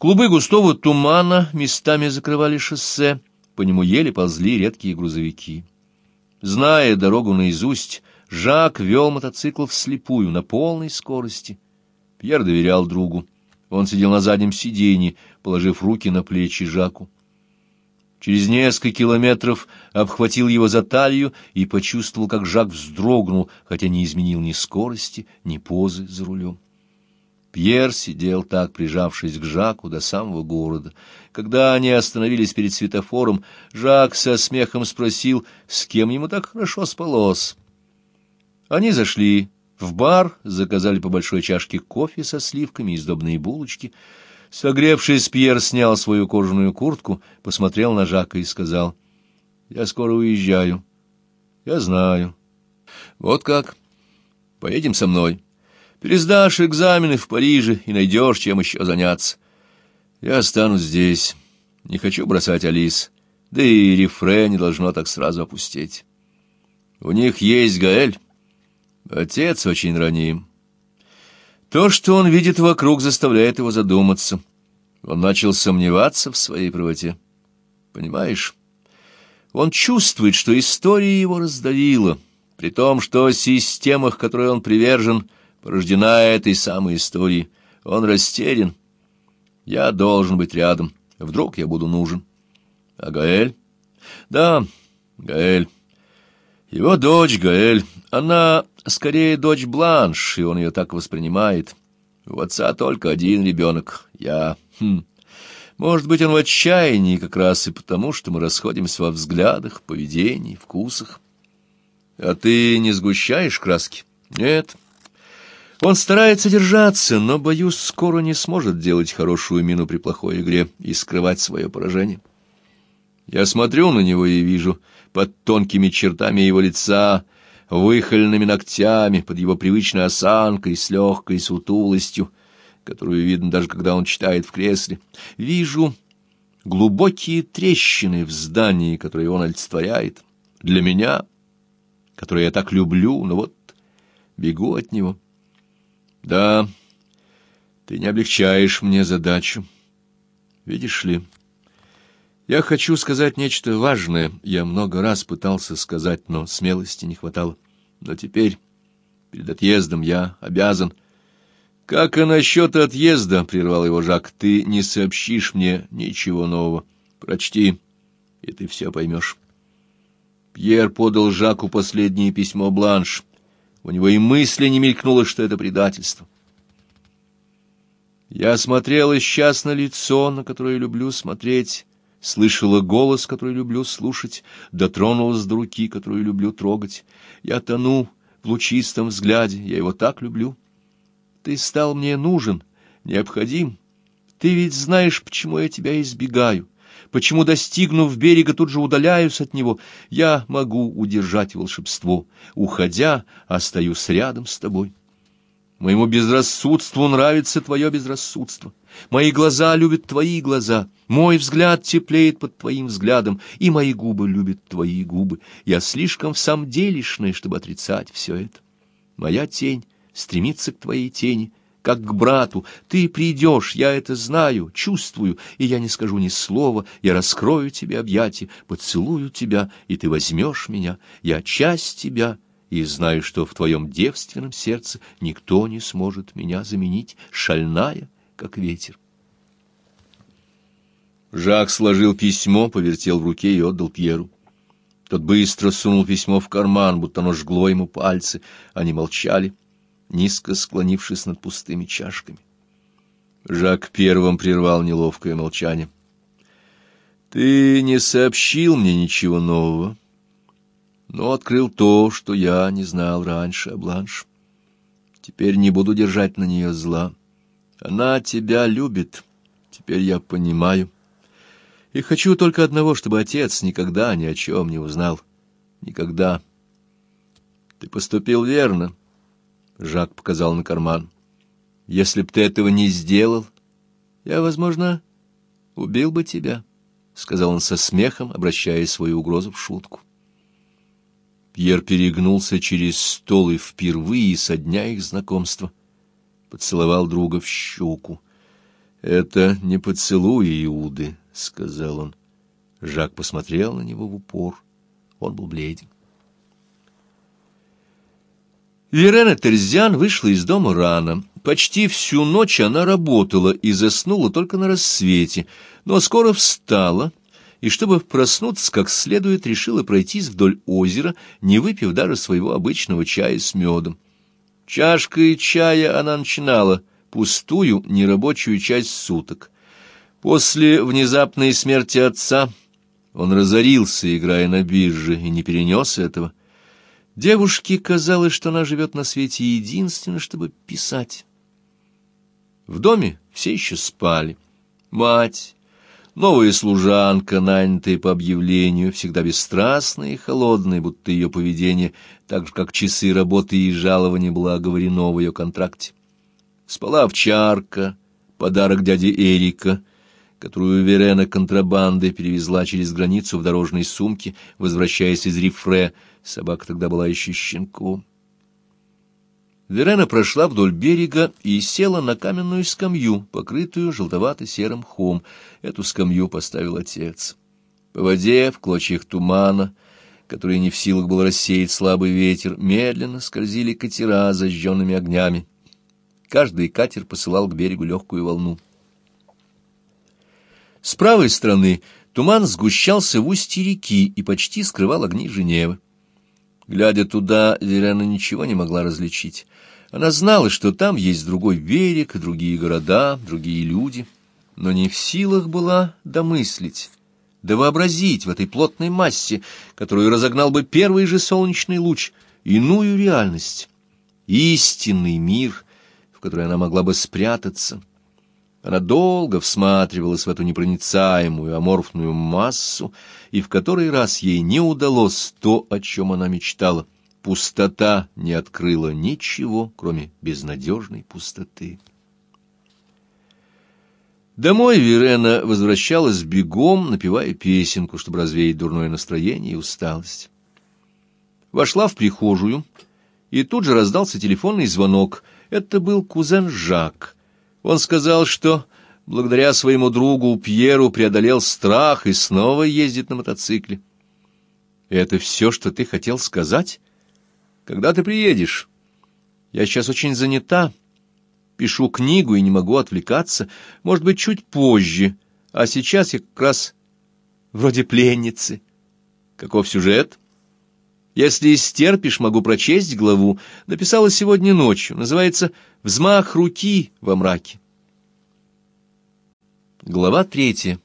Клубы густого тумана местами закрывали шоссе, по нему еле ползли редкие грузовики. Зная дорогу наизусть, Жак вел мотоцикл вслепую, на полной скорости. Пьер доверял другу. Он сидел на заднем сиденье, положив руки на плечи Жаку. Через несколько километров обхватил его за талию и почувствовал, как Жак вздрогнул, хотя не изменил ни скорости, ни позы за рулем. Пьер сидел так, прижавшись к Жаку до самого города. Когда они остановились перед светофором, Жак со смехом спросил, с кем ему так хорошо спалось. Они зашли в бар, заказали по большой чашке кофе со сливками и сдобные булочки. Согревшись, Пьер снял свою кожаную куртку, посмотрел на Жака и сказал, «Я скоро уезжаю». «Я знаю». «Вот как? Поедем со мной». Пересдашь экзамены в Париже и найдешь, чем еще заняться. Я останусь здесь. Не хочу бросать Алис. Да и Рифре не должно так сразу опустить. У них есть Гаэль. Отец очень раним. То, что он видит вокруг, заставляет его задуматься. Он начал сомневаться в своей правоте. Понимаешь? Он чувствует, что история его раздавила, при том, что системах, которой он привержен, — порождена этой самой историей. Он растерян. Я должен быть рядом. Вдруг я буду нужен. А Гаэль? Да, Гаэль. Его дочь Гаэль. Она скорее дочь Бланш, и он ее так воспринимает. У отца только один ребенок. Я... Хм. Может быть, он в отчаянии как раз и потому, что мы расходимся во взглядах, поведении, вкусах. А ты не сгущаешь краски? Нет. Он старается держаться, но, боюсь, скоро не сможет делать хорошую мину при плохой игре и скрывать свое поражение. Я смотрю на него и вижу под тонкими чертами его лица, выхоленными ногтями, под его привычной осанкой с легкой сутулостью, которую видно даже когда он читает в кресле. Вижу глубокие трещины в здании, которые он олицетворяет. Для меня, которое я так люблю, но вот бегу от него. Да, ты не облегчаешь мне задачу. Видишь ли, я хочу сказать нечто важное. Я много раз пытался сказать, но смелости не хватало. Но теперь, перед отъездом, я обязан... «Как и насчет отъезда?» — прервал его Жак. «Ты не сообщишь мне ничего нового. Прочти, и ты все поймешь». Пьер подал Жаку последнее письмо Бланш. У него и мысли не мелькнуло, что это предательство. Я смотрела сейчас на лицо, на которое люблю смотреть, слышала голос, который люблю слушать, дотронулась до руки, которую люблю трогать. Я тону в лучистом взгляде, я его так люблю. Ты стал мне нужен, необходим. Ты ведь знаешь, почему я тебя избегаю почему, достигнув берега, тут же удаляюсь от него. Я могу удержать волшебство. Уходя, остаюсь рядом с тобой. Моему безрассудству нравится твое безрассудство. Мои глаза любят твои глаза. Мой взгляд теплеет под твоим взглядом, и мои губы любят твои губы. Я слишком в самом делешная, чтобы отрицать все это. Моя тень стремится к твоей тени, как к брату. Ты придешь, я это знаю, чувствую, и я не скажу ни слова. Я раскрою тебе объятия, поцелую тебя, и ты возьмешь меня. Я часть тебя, и знаю, что в твоем девственном сердце никто не сможет меня заменить, шальная, как ветер. Жак сложил письмо, повертел в руке и отдал Пьеру. Тот быстро сунул письмо в карман, будто оно жгло ему пальцы. Они молчали низко склонившись над пустыми чашками. Жак первым прервал неловкое молчание. «Ты не сообщил мне ничего нового, но открыл то, что я не знал раньше о Бланш. Теперь не буду держать на нее зла. Она тебя любит, теперь я понимаю. И хочу только одного, чтобы отец никогда ни о чем не узнал. Никогда. Ты поступил верно». Жак показал на карман. «Если б ты этого не сделал, я, возможно, убил бы тебя», — сказал он со смехом, обращая свою угрозу в шутку. Пьер перегнулся через стол и впервые со дня их знакомства поцеловал друга в щеку. «Это не поцелуй Иуды», — сказал он. Жак посмотрел на него в упор. Он был бледен. Верена Терзян вышла из дома рано. Почти всю ночь она работала и заснула только на рассвете, но скоро встала и, чтобы проснуться как следует, решила пройтись вдоль озера, не выпив даже своего обычного чая с медом. Чашкой чая она начинала пустую, нерабочую часть суток. После внезапной смерти отца он разорился, играя на бирже, и не перенес этого. Девушке казалось, что она живет на свете единственно, чтобы писать. В доме все еще спали. Мать, новая служанка, нанятая по объявлению, всегда бесстрастная и холодная, будто ее поведение, так же, как часы работы и жалования, было оговорено в ее контракте. Спала овчарка, подарок дяди Эрика, которую Верена контрабандой перевезла через границу в дорожной сумке, возвращаясь из Рифре. Собака тогда была еще щенком. Верена прошла вдоль берега и села на каменную скамью, покрытую желтовато-серым хом. Эту скамью поставил отец. По воде, в клочьях тумана, которые не в силах был рассеять слабый ветер, медленно скользили катера зажженными огнями. Каждый катер посылал к берегу легкую волну. С правой стороны туман сгущался в устье реки и почти скрывал огни Женевы. Глядя туда, Верена ничего не могла различить. Она знала, что там есть другой берег, другие города, другие люди, но не в силах была домыслить, да вообразить в этой плотной массе, которую разогнал бы первый же солнечный луч, иную реальность, истинный мир, в который она могла бы спрятаться — она долго всматривалась в эту непроницаемую аморфную массу, и в который раз ей не удалось то, о чем она мечтала. Пустота не открыла ничего, кроме безнадежной пустоты. Домой Верена возвращалась бегом, напевая песенку, чтобы развеять дурное настроение и усталость. Вошла в прихожую, и тут же раздался телефонный звонок. Это был кузен Жак — он сказал, что благодаря своему другу Пьеру преодолел страх и снова ездит на мотоцикле. Это все, что ты хотел сказать? Когда ты приедешь? Я сейчас очень занята. Пишу книгу и не могу отвлекаться. Может быть, чуть позже. А сейчас я как раз вроде пленницы. Каков сюжет? Если стерпишь, могу прочесть главу. Написала сегодня ночью. Называется «Взмах руки во мраке». Глава третья.